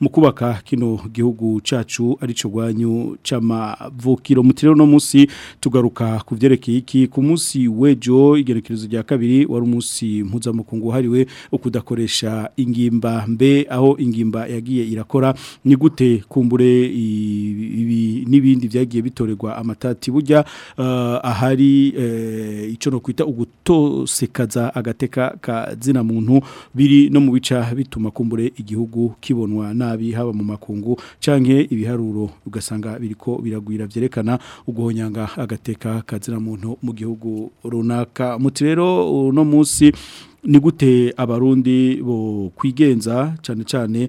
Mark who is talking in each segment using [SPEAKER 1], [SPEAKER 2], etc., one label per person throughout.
[SPEAKER 1] mu
[SPEAKER 2] kubaka
[SPEAKER 3] kino gihugu cacu ari cyo gwanyu camavukiro mutirero no musi tugaruka kuvyerekeye iki ku munsi wejo igerekerezo rya kabiri wari umunsi mpuzamakungu hariwe ukudakoresha ingimba mbe aho ingimba yagiye irakora ni gute kumbure kumbure n'ibindi byagiye bitorerwa amatati burya uh, ahari eh, icyo no kwita ugutosekaza agateka ka zina muntu biri no mu bica bituma kumbure igihugu kibonwa nabi haba mu makungu cyangwa ibiharuro ugasanga biriko biragwira byerekana uguhonyanga agateka ka zina muntu mu gihugu runaka muti rero uno munsi ni gute abarundi bo kwigenza cyane cyane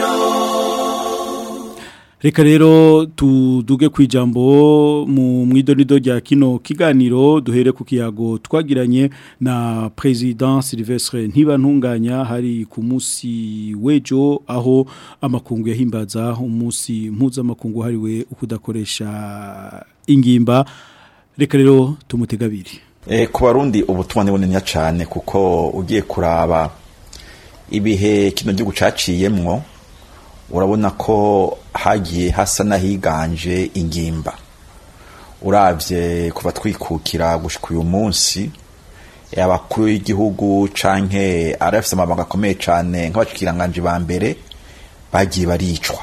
[SPEAKER 3] isanganiro reka rero tuduge ku ijambo mu mwidonido rya kino kiganiro duhere ku kiyago twagiranye na perezida silvestre ntibantunganya hari ku munsi w'ejo aho amakungu yahimbaza umunsi amakungu hariwe ukudakoresha ingimba reka rero tumutegabire
[SPEAKER 4] eh, ku barundi ubutumwa ni cyane kuko ugiye kuraba ibihe kino gihugu caciyemwo urabona ko hagiye hasa n'ahiganje ingimba urabye kuva twikukira gushika uyu munsi abakuru y'igihugu canke arafise amabanga akomeye cyane nk'abashikiranganje ba mbere bagiye baricwa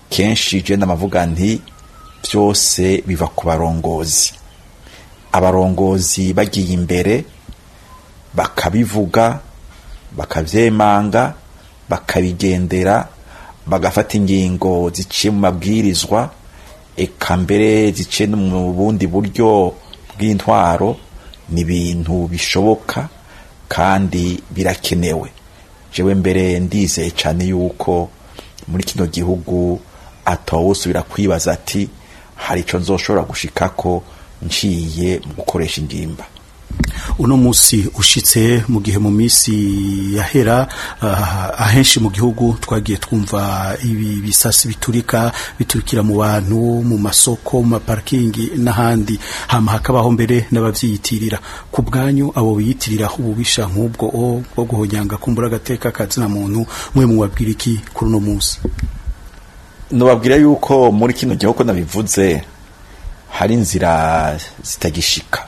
[SPEAKER 4] kenshi igenda amavuga nti byose biva ku barongozi abarongozi bagiye imbere bakabivuga bakabyemanga bakabigendera bagafata ingingo ziciye mu mabwirizwa eka mbere ziciye no mu bundi buryo bw'intwaro ni ibintu bishoboka kandi birakenewe jewe mbere ndizeye cyane yuko muri kino gihugu atawusubira kwibaza ati hari icyo nzoshobora gushikako nciye mu gukoresha ingimba
[SPEAKER 3] uno munsi ushitse mu gihe mu minsi yahera ah, ahenshi mu gihugu twagiye twumva ibi bisasi biturika biturikira mu bantu mu masoko mu maparikingi n'ahandi hama hakabaho mbere n'ababyiyitirira ku bwanyu abo biyitirira ububisha nk'ubwo bwo guhonyanga kumbura agateka kazina muntu mwe mubabwira iki kuri uno munsi
[SPEAKER 4] nubabwira yuko muri kino gihe nabivuze hari inzira zitagishika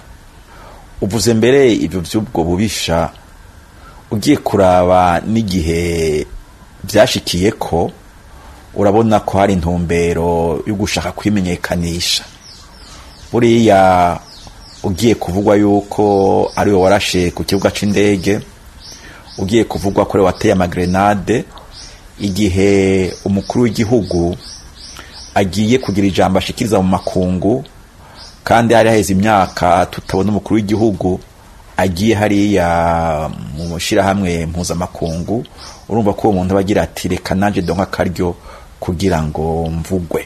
[SPEAKER 4] uvuze mbere ibyo by'ubwo bubisha ugiye kuraba n'igihe byashikiye ko urabona ko hari intumbero yo gushaka kwimenyekanisha buriya ugiye kuvugwa yuko ari we warashe ku kibuga cy'indege ugiye kuvugwa ko wateye amagrenade igihe umukuru w'igihugu agiye kugira ijambo ashikiriza mu makungu kandi hari haheze imyaka tutabona umukuru w'igihugu agiye hariya mu mushyirahamwe mpuzamakungu urumva ko uwo muntu aba agira ati reka nanjye donka akaryo kugira ngo mvugwe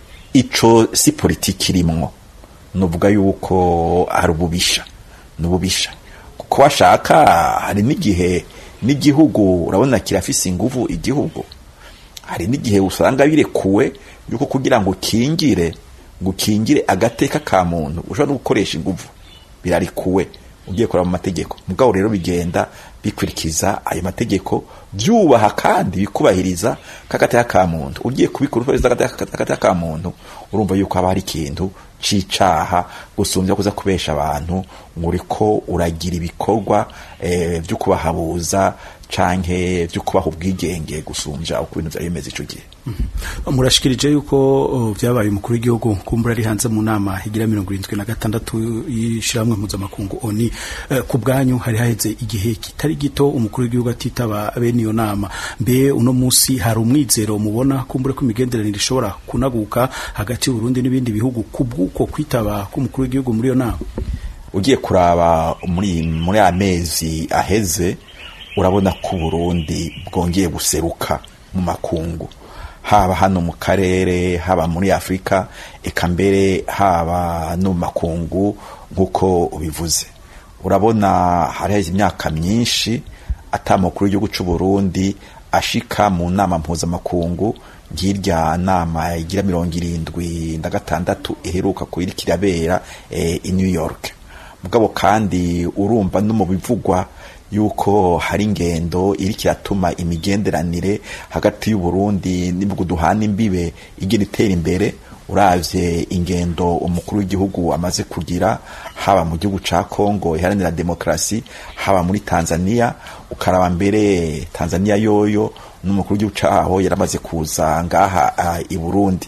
[SPEAKER 4] icyo si politiki irimwo nuvuga yuko ari ububisha ni kuko washaka hari n'igihe n'igihugu urabona kirafise inguvu igihugu hari n'igihe usanga birekuwe yuko kugira ngo ukingire ngo ukingire agateka ka muntu ushobora gukoresha inguvu birarikuwe ugiye kureba mu mategeko mugabo rero bigenda bikurikiza ayo mategeko byubaha kandi bikubahiriza k'agateka ka muntu ugiye kubikurikiza k'agateka ka muntu urumva yuko haba hari ikintu cy'icaha gusumbya kuza kubesha abantu ngo ko uragira ibikorwa byo eh, kubahabuza canke byo kubaho ubwigenge gusumbya uko ibintu byaremeza ico gihe mm-hmm.
[SPEAKER 3] murashikirije yuko byabaye umukuru w'igihugu kumbura ari hanze mu nama igira mirongo irindwi na gatandatu y'ishyirahamwe mpuzamakungu oni e, ku bwanyu hari haheze igihe kitari gito umukuru w'igihugu atitaba bene iyo nama mbe uno munsi hari umwizero mubona kumbure ko imigenderanire ishobora kunaguka hagati y'uburundi n'ibindi bihugu kubw'uko kwitaba k'umukuru w'igihugu muri iyo nama
[SPEAKER 4] ugiye kuraba muri muri amezi aheze urabona ko Burundi bwongeye guseruka mu makungu haba hano mu karere haba muri afurika eka mbere haba no mu makungu nk'uko ubivuze urabona hari imyaka myinshi atamakuru y'igihugu cy'u Burundi ashika mu nama mpuzamakungu nk'irya nama igira mirongo irindwi na gatandatu iheruka ku kirabera eh, i new york mugabo kandi urumva no mu bivugwa yuko hari ingendo iriko iratuma imigenderanire hagati y'uburundi n'ibwo duhana imbibe igira itera imbere uravye ingendo umukuru w'igihugu amaze kugira haba mu gihugu ca Congo iharanira demokarasi haba muri Tanzania ukaraba mbere Tanzania yoyo n'umukuru w'igihugu caho yaramaze kuza ngaha ah, i Burundi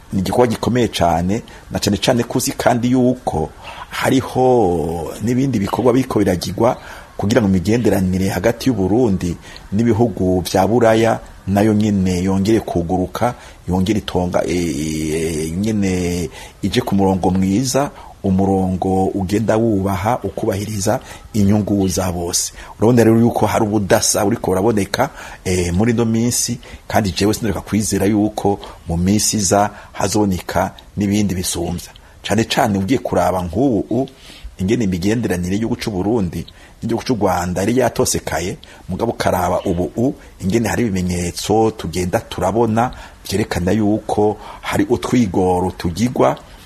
[SPEAKER 4] ni igikorwa gikomeye cyane na cyane cyane kuzi kandi yuko hariho n'ibindi bikorwa biko biragirwa kugira ngo imigenderanire hagati y'uburundi n'ibihugu bya buraya nayo nyine yongere kuguruka yongere itonga eh, eh, nyine ije ku murongo mwiza umurongo ugenda wubaha ukubahiriza inyungu za bose urabona rero yuko hari ubudasa buri kuraboneka eh, muri ino minsi kandi jewe sinareka kwizera yuko mu minsi iza hazoneka n'ibindi bisumbya cyane cyane ugiye kuraba nk'ubu ingene imigenderanire y'iguca Burundi ry'igihugu cy'u rwanda yari yatosekaye mugabo ukaraba ubu ingene hari ibimenyetso tugenda turabona byerekana yuko hari utwigoro
[SPEAKER 3] tugigwa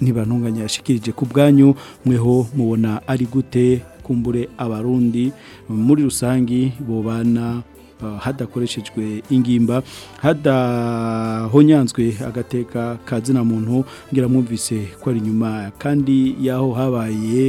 [SPEAKER 3] ntibantunganya yashikirije ku bwanyu mweho mubona ari gute kumbure abarundi muri rusangi bobana uh, hadakoreshejwe ingimba hadahonyanzwe agateka ka zina muntu ngira mwumvise ko ari nyuma kandi y'aho habaye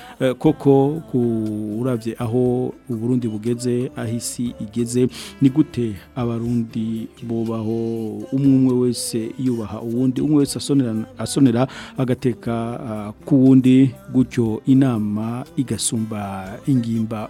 [SPEAKER 3] eh, koko urabye aho uburundi bugeze aho isi igeze ni gute abarundi bubaho umwe wese yubaha uwundi umwe wese asonera agateka ah, ku wundi gutyo inama igasumba ingi y'ingimba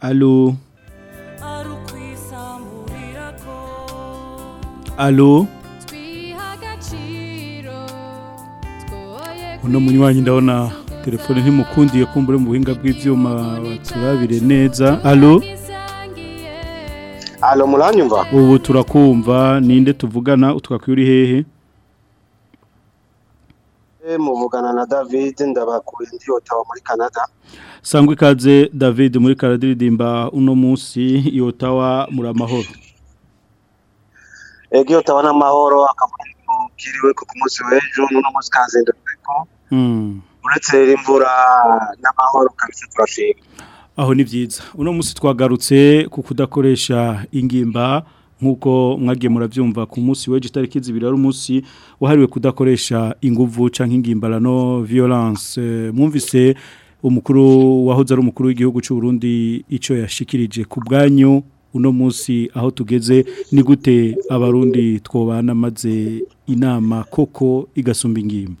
[SPEAKER 3] alo alo uno munywanyi ndabona telefone ntimukundiye kumbure mu buhinga bw'ibyuma baturabire neza alo
[SPEAKER 5] Alo muranyumva?
[SPEAKER 3] Ubu turakumva ninde tuvugana utwakuri hehe?
[SPEAKER 5] Eh muvugana na David ndabakuye ndi otawa muri Canada.
[SPEAKER 3] Sangwe kaze David muri Karadiridimba uno munsi yotawa muramahoro.
[SPEAKER 5] Egi otawa na mahoro akavugiriwe ku munsi w'ejo uno munsi kaze ndabiko. Mm. Uretse imvura n'amahoro kabisa turashimye.
[SPEAKER 3] aho ni byiza uno munsi twagarutse ku kudakoresha ingimba nk'uko mwagiye murabyumva ku munsi w'ejo itariki zibiri ari umunsi wahariwe kudakoresha inguvu cyangwa ingimbarano violence mwumvise umukuru wahoze ari umukuru w'igihugu cy'u Burundi icyo yashikirije ku bwanyu uno munsi aho tugeze ni gute abarundi twobana maze inama koko igasumba ingimba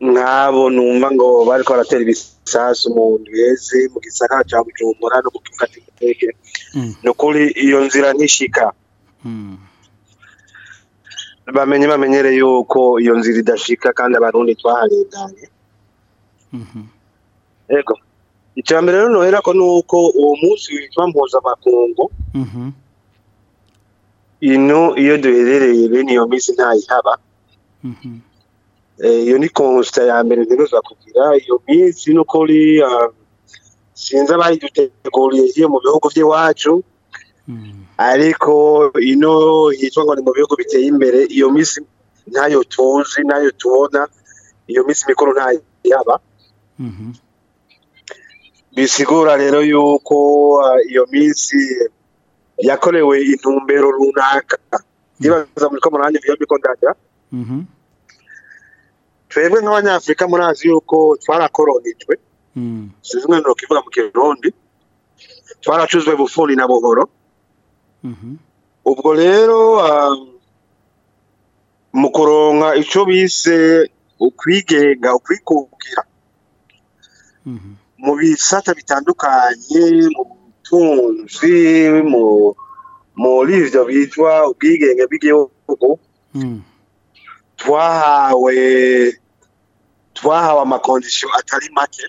[SPEAKER 5] nk'abo numva ngo bari baratera ibisasu umuntu wese mu gisagara cya bujumbura no mu gihugu mm. ni ukuri iyo nzira ntishika Hmm. bamenye bamenyere yuko iyo nzira idashika kandi abarundi twaharenganye mm-hmm. yego icya mbere rero nohera ko ni uko uwo munsi witwa mpuzamakungu mm-hmm. ino iyo duherereye bene iyo minsi ntayihaba mm-hmm. eh, iyo ni konsita ya mbere ntiruza kugira iyo minsi ni ukuri ah, sinzi abayiduteguriye iyo mu bihugu by'iwacu mm. ariko ino hitwa ngo ni mu bihugu biteye imbere iyo minsi ntayo tuzi nayo tubona iyo minsi mikuru ntayo yaba mhm. bisigura rero yuko ah, iyo minsi yakorewe intumbero runaka nibaza mhm. muri ko murangi iyo mhm. twebwe nk'abanyafurika azi yuko twarakoronijwe sinzi ngo kivuga mu kirundi twaracuzwe bufuni na buhoro Mm-hmm. ubwo rero um, mu kuronka bise ukwigenga ukwikubwira mm-hmm. mu bisata bitandukanye mu butunzi muri ibyo bitwa ubwigenge bw'igihugu mm. twahawe twahawe amakondisiyo atari make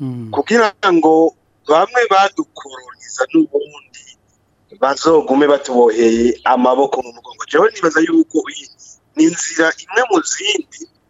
[SPEAKER 5] mm. kugira ngo bamwe badukoroniza n'ubundi bazogume batuboheye amaboko mu mugongo jewe nibaza yuko ni inzira imwe mu zindi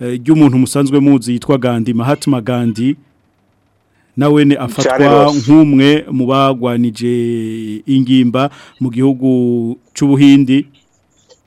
[SPEAKER 3] eh, ry'umuntu musanzwe muzi yitwa Gandhi mahatma gandi nawe ni afatwa nk'umwe mu bagwanije ingimba mu gihugu cy'ubuhindi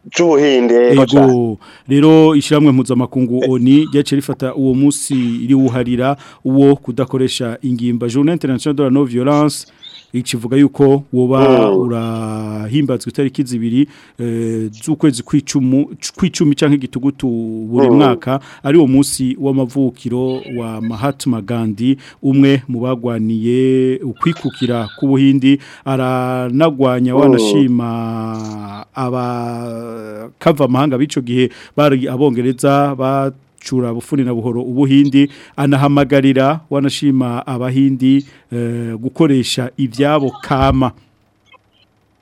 [SPEAKER 5] cy'ubuhinde yego
[SPEAKER 3] rero ishyirahamwe mpuzamakungu eh. oni ryaciye rifata uwo munsi riwuharira uwo kudakoresha ingimba journée internationale de la non violence ikivuga yuko woba urahimbatswe itariki zibiri eh, z'ukwezi kw'icumi cyangwa igitugutu buri mwaka ari wo munsi w'amavukiro wa Mahatma Gandhi umwe mu bagwaniye ukwikukira ku Buhindi
[SPEAKER 5] aranagwanya
[SPEAKER 3] wanashima abakava amahanga b'icyo gihe bari abongereza ba gucura bufuni na buhoro ubuhindi anahamagarira wanashima abahindi eh, gukoresha ibyabo kama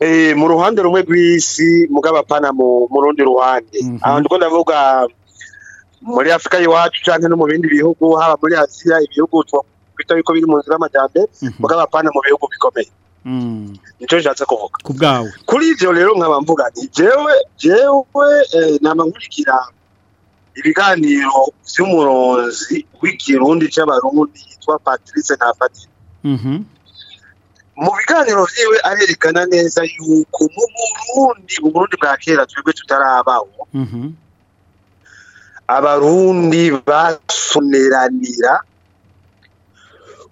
[SPEAKER 5] Eh, mu ruhande rumwe rw'isi mugabapana mu rundi ruhande mhm. aho ndiko ndavuga muri afurika y'iwacu cyangwa no mu bindi bihugu haba muri asiya ibihugu twita yuko biri mu nzira y'amajyambere mhm. mugabapana mu bihugu bikomeye
[SPEAKER 3] mm.
[SPEAKER 5] nicyo nshatse kuvuga
[SPEAKER 3] ku bwawe
[SPEAKER 5] kuri ibyo rero nkaba mvuga ni jewe jewe eh, naba nkurikira ibiganiro by'umuronzi w'ikirundi cy'abarundi yitwa patrice ntafatira
[SPEAKER 3] mhm.
[SPEAKER 5] mu biganiro byiwe arerekana neza yuko mu burundi uburundi bwa kera twebwe tutarabaho
[SPEAKER 3] mhm.
[SPEAKER 5] abarundi basoneranira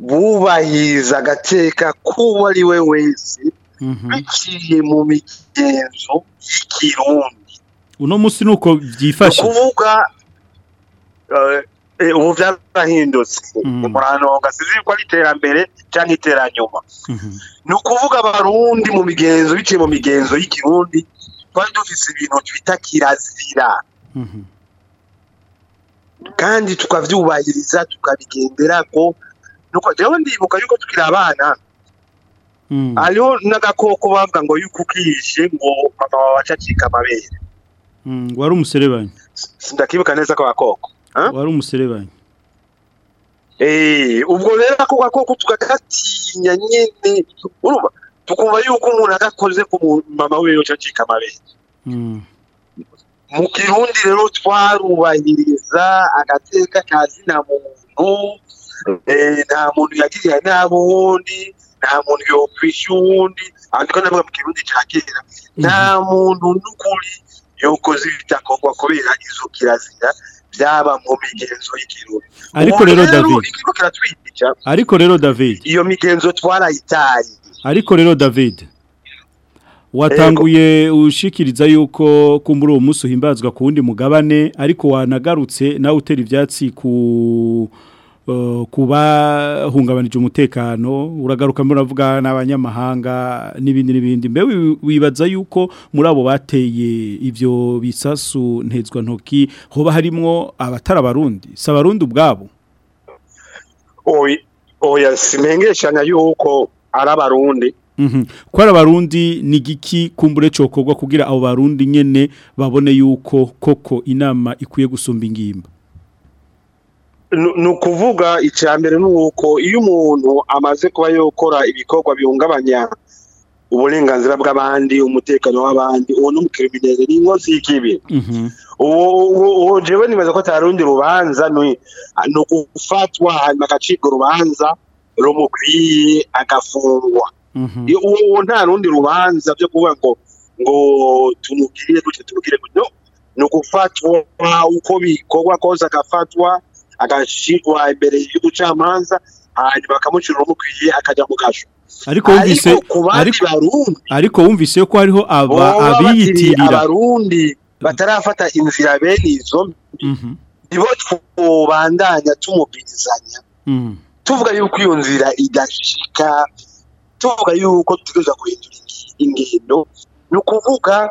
[SPEAKER 5] bubahiriza agateka k'uwo ari we wese mhm. biciye mu migenzo y'ikirundi
[SPEAKER 3] uno munsi ni uko
[SPEAKER 5] byifashe eh, Eh, ubu byarahindutse mm-hmm. umurongo asize yuko ari iterambere cyangwa iteranyuma mm-hmm. ni ukuvuga abarundi mu migenzo biciye mu migenzo y'ikirundi twari dufite ibintu twita kirazira
[SPEAKER 3] mm-hmm.
[SPEAKER 5] kandi tukabyubahiriza tukabigendera ko nuko rero ndibuka yuko tukiri abana
[SPEAKER 3] mm.
[SPEAKER 5] hariho n'agakoko bavuga ngo yuko ukiyishe ngo mama wawe acacika amabere
[SPEAKER 3] mm, wari umuserebanyi
[SPEAKER 5] sindakibuka neza ko agakoko
[SPEAKER 3] wari umuserebanyi
[SPEAKER 5] eh, ubwo rero ako gakoko tukagatinya nyine urumva tukumva yuko umuntu agakoze ku mama we yose acika amabere
[SPEAKER 3] hmm.
[SPEAKER 5] mu kirundi rero twarubahiriza agateka ka zina muntu eh, nta muntu yagiriye nabi uwundi nta muntu yokwishyura uwundi ariko navuga mu kirundi cya nta hmm. muntu n'ukuri yokoze ibitakorwa kubera izo kirazira byaba mu migenzo y'ikirundi
[SPEAKER 3] ariko rero david ariko rero david
[SPEAKER 5] iyo migenzo twarayitaye
[SPEAKER 3] ariko rero david watanguye ushikiriza yuko ko muri uwo munsi uhimbazwa ku wundi mugabane ariko wanagarutse nawe utera ibyatsi ku kuba hungabanije umutekano uragaruka muravuga n'abanyamahanga n'ibindi n'ibindi mbe wibaza yuko muri abo bateye ibyo bisasu ntezwa ntoki hoba harimo abatari abarundi si abarundi ubwabo
[SPEAKER 5] oya sinengeshanya yuko ari abarundi
[SPEAKER 3] mhm. ko ari abarundi ni giki kumbure cyokorwa kugira abo barundi nyine babone yuko koko inama ikwiye gusumba ingimba
[SPEAKER 5] ni ukuvuga icya mbere ni uko iyo umuntu amaze kuba yokora ibikorwa bihungabanya uburenganzira bw'abandi umutekano w'abandi uwo ni umukirineri ni inkozi y'ikibi
[SPEAKER 3] mhm.
[SPEAKER 5] uwo jewe nibaza ko atarundi rubanza ni ugufatwa hanyuma agacibwa urubanza rumukwiye agafungwa
[SPEAKER 3] mhm.
[SPEAKER 5] uwo nta rundi rubanza byo kuvuga ngo ngo tumugirire gutya tumugire gutya ni ugufatwa uko bikorwa kose agafatwa agashyirwa imbere y'ubucamanza hanyuma bakamucira umukwiye akajya mu gasho
[SPEAKER 3] ariko wumvise
[SPEAKER 5] ariko
[SPEAKER 3] wumvise ko hariho abiyitirira
[SPEAKER 5] abarundi batarafata inzira bene izo
[SPEAKER 3] mhm.
[SPEAKER 5] nibo tubandanya tumubirizanya
[SPEAKER 3] mhm.
[SPEAKER 5] tuvuga yuko iyo nzira idashika tuvuga yuko dutuza guhindura ingendo ni ukuvuga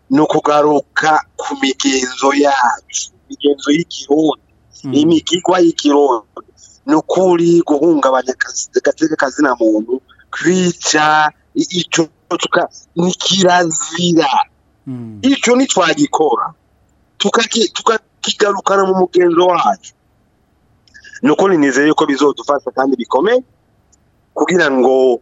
[SPEAKER 5] ni ukugaruka ku migenzo yacu imigenzo y'ikirundi mhm. imigigwa y'ikirundi ni ukuri guhungabanya agateka kazina muntu kwica icyo ni kirazira hmm. icyo ntitwagikora tukakigarukana mu mugenzo wacu nuko ninizeye yuko bizodufasha kandi bikomeye kugira ngo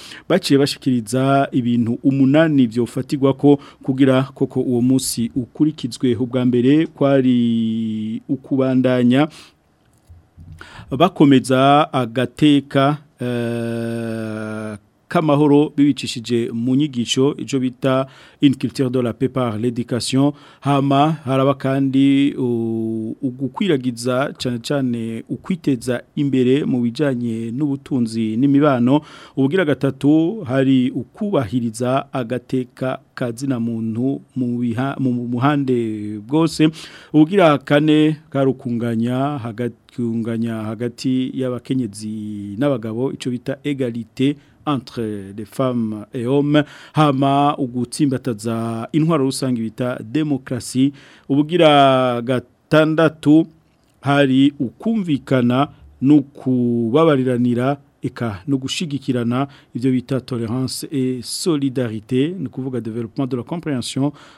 [SPEAKER 3] baciye bashikiriza ibintu umunani byofatigwa ko kugira koko uwo munsi ukurikizwe ubwa mbere kwari ukubandanya bakomeza agateka eh, k'amahoro bibicishije mu nyigisho icyo bita inculture de la paix par l'éducation hama haraba kandi ugukwiragiza cyane cyane ukwiteza imbere mu bijyanye n'ubutunzi n'imibano ubugira gatatu hari ukubahiriza agateka kazina muntu mu muhande bwose ubugira kane karukunganya hagati hagati y'abakenyezi n'abagabo icyo bita egalite entre les femmes et hommes hama ugutsimbataza intwaro rusange bita demokrasi, ubugira gatandatu hari ukumvikana n'ukubabariranira eka no gushigikirana ibyo bita tolerance et solidarité ni kuvuga development de la compréhension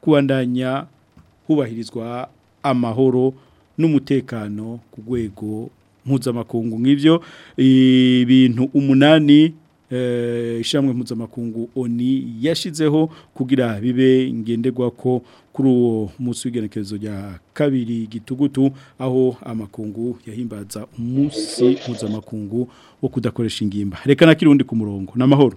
[SPEAKER 3] kubandanya hubahirizwa amahoro n'umutekano ku rwego mpuzamakungu nk'ibyo ibintu umunani eh, ishyamwe mpuzamakungu oni yashyizeho kugira bibe ngenderwa ko kuri uwo munsi w'igenekerezo rya kabiri gitugutu aho amakungu yahimbaza umunsi mpuzamakungu wo kudakoresha ingimba reka na ku murongo n’amahoro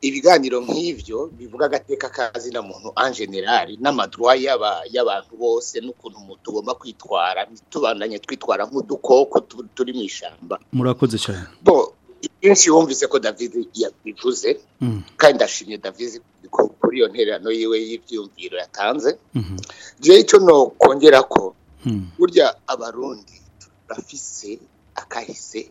[SPEAKER 6] ibiganiro nk'ibyo bivuga agateka kazina muntu en general n'amadwa y'abantu bose n'ukuntu umuntu tugomba kwitwara ntitubandanye twitwara nk'udukoko turi mu ishyamba
[SPEAKER 3] murakoze cyane
[SPEAKER 6] bo ibyinshi wumvise ko david yabivuze
[SPEAKER 3] mm.
[SPEAKER 6] kandi ndashimye david kuri iyo ntererano yiwe y'ibyumviro yatanze
[SPEAKER 3] gihe
[SPEAKER 6] mm-hmm. cyo no kongera ko burya abarundi turafise akahise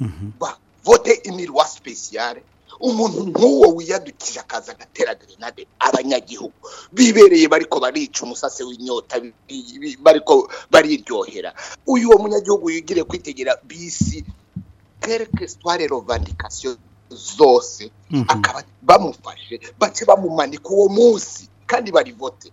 [SPEAKER 3] mhm.
[SPEAKER 6] vote imirwa sipesiyare umuntu nk'uwo wiyadukije akaza agatera grenade abanyagihugu bibereye bariko barica umusase w'inyota bariko bariryohera uyu wo munyagihugu yigire kwitegera bisi quelque histoire revendication zose mhm. akaba bamufashe bace bamumanika uwo munsi kandi barivote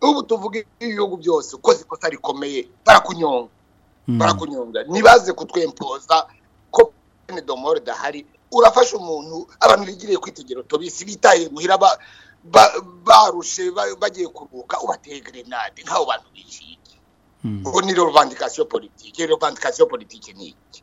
[SPEAKER 6] ubu tuvuga ibihugu byose ukoze ikosa rikomeye barakunyonga mhm. barakunyonga ntibaze kutwempoza ko bene domore dahari urafasha umuntu abantu bigiriye kwitegera tubisi bitaye guhira barushe bagiye kuruhuka ubategere nabi nk'abo bantu bishyiye ubu hmm. ni revendication politiki revendication politiki ni iki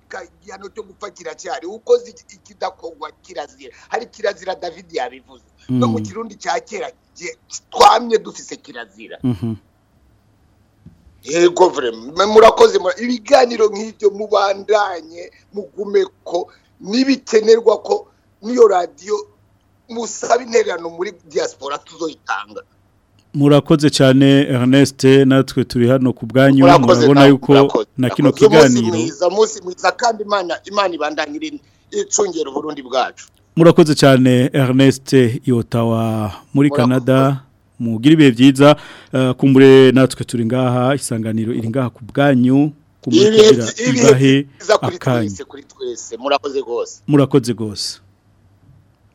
[SPEAKER 6] igihano cyo gupfa cyari uko ikidakogwa kirazira hari kirazira David yabivuze no mu
[SPEAKER 3] mm.
[SPEAKER 6] kirundi cya twamye dufise kirazira
[SPEAKER 3] mm-hmm.
[SPEAKER 6] yego vrema murakoze ibiganiro nk'ibyo mubandanye mugumeko nibikenerwa ko n'iyo radiyo musabe intererano muri diaspora tuzoyitanga
[SPEAKER 3] murakoze cyane Ernest natwe turi hano ku bwanyu murabona yuko na kino kiganiro
[SPEAKER 6] munsi mwiza kandi imana imana ibandanyire icungera uburundi bwacu
[SPEAKER 3] murakoze cyane Ernest Yotawa muri Canada mugira ibihe byiza eh, kumbure natwe turi ngaha isanganiro iri ngaha ku bwanyu kumbure kugira
[SPEAKER 6] ibihe
[SPEAKER 3] akanya
[SPEAKER 6] murakoze rwose
[SPEAKER 3] murakoze
[SPEAKER 7] rwose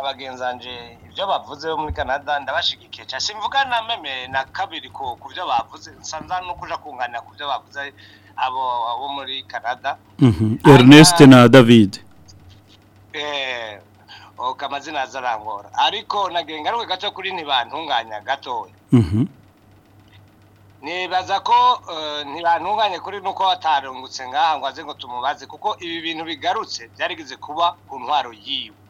[SPEAKER 7] abagenzanje ibyo bavuze bo muri canada ndabashigikiye cyane simvuga na meme na kabiri ku byo bavuze nsanza no kuja kunganira ku byo bavuze abo bo muri canada
[SPEAKER 3] mhm. ernest na david
[SPEAKER 7] eh, oka amazina azarangora ariko nagira ingaruka gato kuri ntibantunganya gatoya
[SPEAKER 3] mhm.
[SPEAKER 7] nibaza ko eh, ntibantunganye kuri nuko watarungutse ngaha ngo aze ngo tumubaze kuko ibi bintu bigarutse byarigeze kuba ku ntwaro yiwe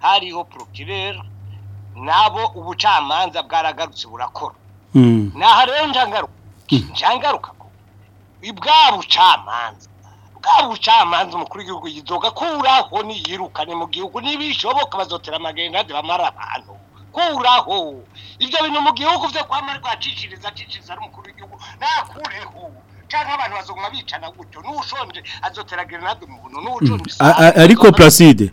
[SPEAKER 7] hariho porokireri nabo ubucamanza bwaragarutse burakora
[SPEAKER 3] hmm.
[SPEAKER 7] naha rero njangaruka njangaruka bwa bucamanza bwa bucamanza umukuru w'igihugu yidoga ko niyirukane mu gihugu n’ibishoboka bazotera amagerenade bamara abantu kuraho ibyo bintu mu gihugu byo kwamara rwaciciriza aciciriza ari umukuru w'igihugu nakureho cyangwa abantu bazongwa bicana gutyo n'ushonje azotera grenade
[SPEAKER 3] mu buntu n'ushonje mm. ariko Placide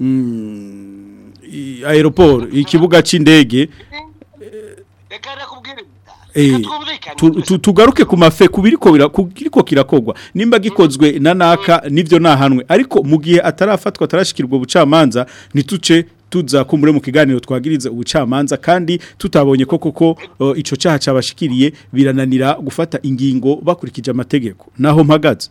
[SPEAKER 3] mm, aeroport ikibuga
[SPEAKER 7] cy'indege
[SPEAKER 3] eh, eh, tugaruke ku mafe kubiriko kirakogwa nimba gikozwe na naka nibyo nahanwe ariko mu gihe atarafatwa atarashikirwa ubucamanza ntituce tuzakumbure mu kiganiro twagiriza ubucamanza kandi tutabonye ko koko icyo cyaha cyabashikiriye birananira gufata ingingo bakurikije amategeko naho mpagaze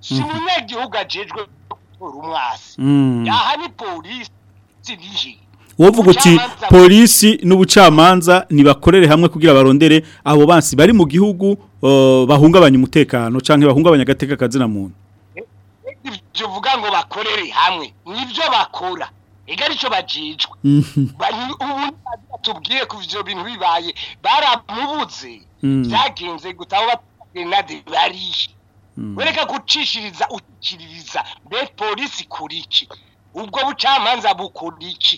[SPEAKER 7] si
[SPEAKER 3] mm.
[SPEAKER 7] umunyagihugu ajejwe gutora umwasi
[SPEAKER 3] mm.
[SPEAKER 7] aha ni polisi nihe
[SPEAKER 3] wovuga uti polisi n'ubucamanza ntibakorere hamwe kugira barondere abo bansi bari mu gihugu oh, bahungabanya umutekano cyangwa bahungabanya agateka kazina muntu
[SPEAKER 7] ibyo uvuga ngo bakorere hamwe nibyo bakora ega nicyo bajijwe mhm. ubundi batubwiye ku byo bintu bibaye baramubuze
[SPEAKER 3] mhm.
[SPEAKER 7] byagenze gutaho batagenda bariye mhm. wereka gucishiriza ukiririza mbe polisi kuri ubwo bucamanza bukora iki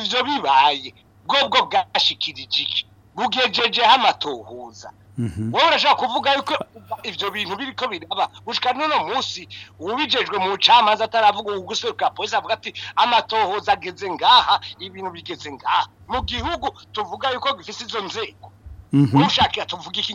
[SPEAKER 7] ibyo bibaye bwo bwo bwashikirije iki bugejejeho amatohoza Mhm. wowe urashaka kuvuga yuko ibyo bintu biri ko biraba gushika n'uno munsi ubijejwe mu camanza ataravuga uguseruka polisi avuga ati amatohoza ageze ngaha ibintu bigeze ngaha mu gihugu tuvuga yuko gifise izo nzego
[SPEAKER 3] mhm.
[SPEAKER 7] ushaka tuvuga iki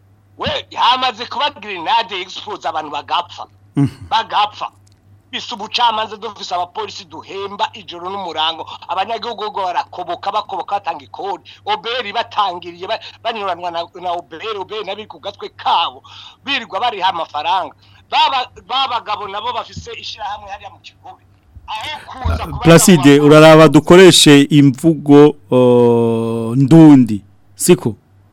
[SPEAKER 7] we hamaze kuba grenade yegisipoza abantu bagapfa mm-hmm. bagapfa bisa ubucamanza abapolisi duhemba ijoro n'umurango abanyagihugu ngo barakoboka bakoboka batanga ikode oberi batangiriye banyuranwa na oberi oberi nabiri ku gatwe kabo birirwa bariha amafaranga babagabo nabo bafise ishyirahamwe hariya mu kigobe
[SPEAKER 3] Placide uraraba dukoreshe imvugo ndundi siko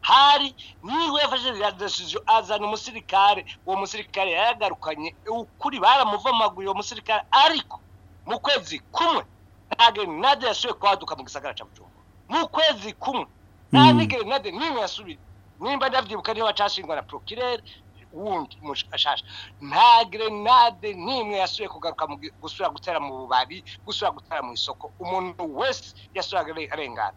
[SPEAKER 7] hari niwe yafashe iriya desiziyo azana umusirikare uwo musirikare yagarukanye ukuri baramuvomaguye uwo musirikare ariko mu kwezi kumwe ntabwo nade yasubiye kwaduka mu gisagara cya bujumbura mu kwezi kumwe mm. nta nigerinade n'imwe yasubiye nimba ndabyibuka niba cashingwa na prokirere wundi mushashasha nta gerenade n'imwe yasubiye kugaruka gusura gutera mu bubari gusura gutera mu isoko umuntu wese yasuraga arengana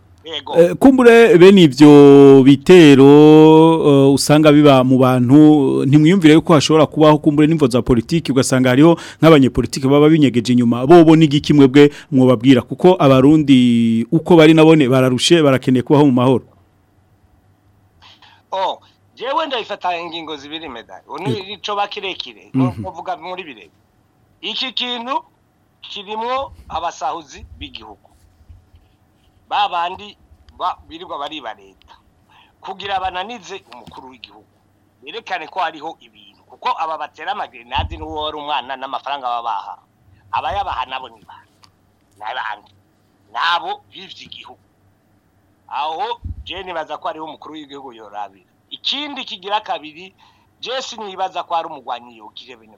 [SPEAKER 3] Eh, kumbure bene ibyo bitero eh, usanga biba mu bantu ntimwiyumvire yuko hashobora kubaho kumbure n'imvo za politiki ugasanga hariho nk'abanyepolitiki baba binyegeje inyuma bobo n'igikimwe bwe babwira kuko abarundi uko bari nabone bararushe barakeneye kubaho mu mahoro
[SPEAKER 7] oh jewe ndabifata ingingo zibiri medali nico bakirekire
[SPEAKER 3] mhm.
[SPEAKER 7] nuvuga muri birebe iki kintu kirimo abasahuzi b'igihugu ba bandi bari ba leta kugira bananize umukuru w'igihugu berekane ko hariho ibintu kuko aba batera amagrenade n'uwo wari umwana n'amafaranga babaha abayabaha nabo ni n'abandi nabo bivye igihugu aho je nibaza ko hariho umukuru w'igihugu yorabira ikindi kigira kabiri jesi nibaza ko ari umugwanyi yogire bino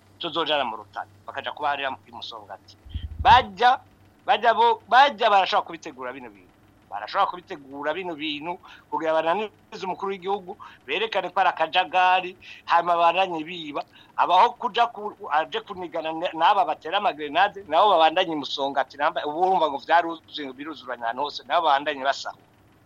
[SPEAKER 7] tuzojana mu rutare bakajya kuba hari ati bajya bajya barashobora kubitegura bino bintu barashobora kubitegura bino bintu kugira bananize umukuru w'igihugu berekane ko ari akajagari hanyuma bandanye biba abaho kuja aje kunigana n'aba batera amagerenade nabo babandanye umusonga ati urumva ngo byari biruzuranye ahantu hose nabo babandanye basaba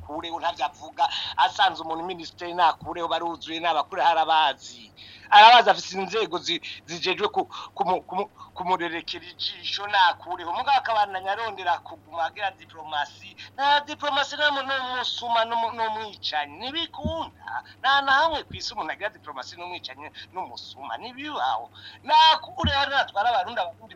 [SPEAKER 7] ntakureho ntabyo avuga asanze umuntu minisitiri ntakureho baruzuye ntabakure harabazi arabaza afite inzego zijejwe kumurerekera ijisho nakureho mugabo akabananya arondera kuguma agira diplomasi nta diplomasi n'umusuma n'umwicanyi ntibikunda nta na hamwe ku isi umuntu agira diplomasi n'umwicanyi n'umusuma
[SPEAKER 3] ntibibaho nakure hano natwara abarundi abarundi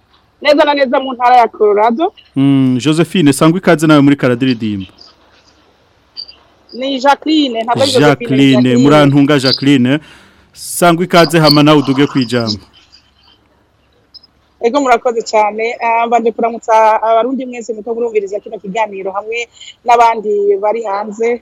[SPEAKER 8] neza
[SPEAKER 3] na
[SPEAKER 9] ya Colorado
[SPEAKER 8] mm Josephine sangwa ikaze nawe muri karadiridimba
[SPEAKER 9] ni Jacqueline
[SPEAKER 8] Jacqueline murantunga Jacqueline sangwa ikaze hamana nawe uduge ku
[SPEAKER 9] ego murakoze cyane ah, mbanje kuramutsa abarundi mwese muto murumviriza kino kiganiro hamwe n'abandi bari hanze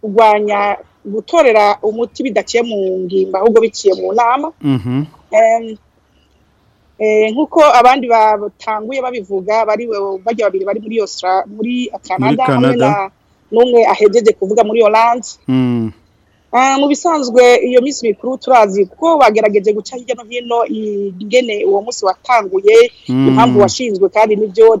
[SPEAKER 9] kurwanya gutorera umuti bidakiye mu ngimba ahubwo biciye mu nama mm-hmm. eh, nk'uko abandi batanguye babivuga bari bajya babiri bari muri muri canada hamwe n'umwe ahejeje kuvuga muri oranje
[SPEAKER 3] mm.
[SPEAKER 9] ah, mu bisanzwe iyo minsi mikuru turazi ko bagerageje guca hirya no hino ingene uwo munsi watanguye
[SPEAKER 3] mm.
[SPEAKER 9] impamvu washinzwe kandi n'ibyo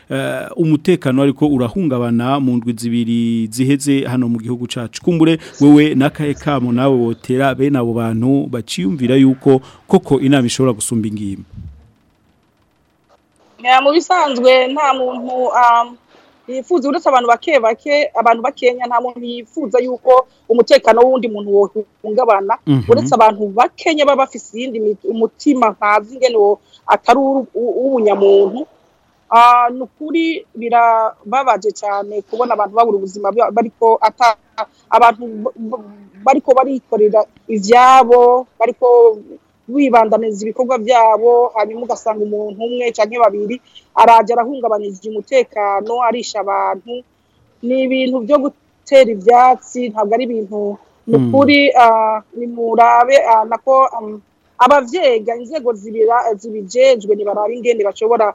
[SPEAKER 3] umutekano ariko urahungabana mu ndwi zibiri ziheze hano mu gihugu cyacu kumbure wewe n'akahe kamo nawe wotera bene abo bantu bakiyumvira yuko koko inama ishobora gusumba ingimba
[SPEAKER 9] Eh, mu bisanzwe nta muntu um, yifuza uretse abantu bake bake abantu bakenya nta muntu yifuza yuko umutekano w'undi muntu wohungabana
[SPEAKER 3] mhm.
[SPEAKER 9] uretse abantu bakenya baba bafise iyindi umutima ntazi ingene atari uw'ubunyamuntu ah, ni ukuri birababaje cyane kubona abantu babura ubuzima bariko abantu bariko barikorera ibyabo bariko wibandameza ibikorwa byabo hanyuma ugasanga umuntu umwe cyangwa babiri arajya arahungabanyije umutekano arisha abantu ni ibintu byo gutera ibyatsi ntabwo ari ibintu hmm.
[SPEAKER 3] mu
[SPEAKER 9] kuri ah, ni murabe ah, nako um, ababyega inzego zibigejwe ntibaraba ingende bashobora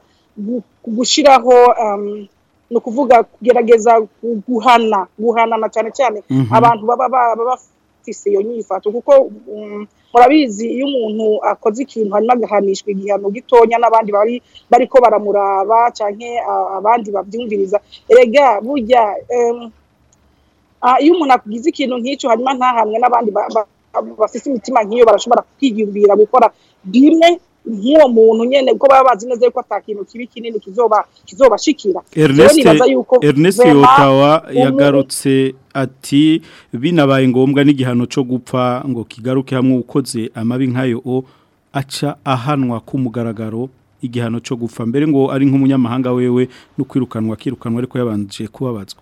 [SPEAKER 9] gushyiraho um, ni ukuvuga kugerageza guhana guhanana cyane cyane
[SPEAKER 3] mhm.
[SPEAKER 9] abantu baba bafise iyo nyifato kuko mm, murabizi iyo umuntu akoze ikintu hanyuma agahanishwa igihano gitonya n'abandi bari bariko baramuraba canke abandi babyumviriza erega burya iyo umuntu agize ikintu nk'icyo hanyuma ntahamwe n'abandi bafise imitima nk'iyo barashobora kwiyumvira gukora bimwe nk'uwo muntu nyine kuko baba bazi neza yuko atakintu kibi kinini kizoba kizobashikira
[SPEAKER 3] Ernest yotawa yagarutse ati binabaye ngombwa n'igihano cyo gupfa ngo kigaruke hamwe ukoze amabi nkayo o aca ahanwa k'umugaragaro igihano cyo gupfa mbere ngo ari nk'umunyamahanga wewe no kwirukanwa kirukanwa ariko yabanje kubabazwa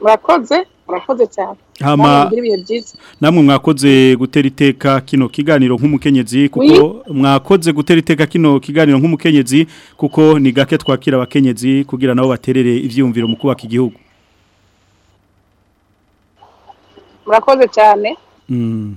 [SPEAKER 10] murakoze
[SPEAKER 9] murakoze cyane namwe
[SPEAKER 10] mwakoze gutera iteka kino kiganiro nk'umukenyezi kuko mwakoze gutera iteka kino kiganiro nk'umukenyezi kuko ni gake twakira abakenyezi kugira nabo baterere ibyiyumviro mu kubaka igihugu
[SPEAKER 9] murakoze cyane
[SPEAKER 3] hmm.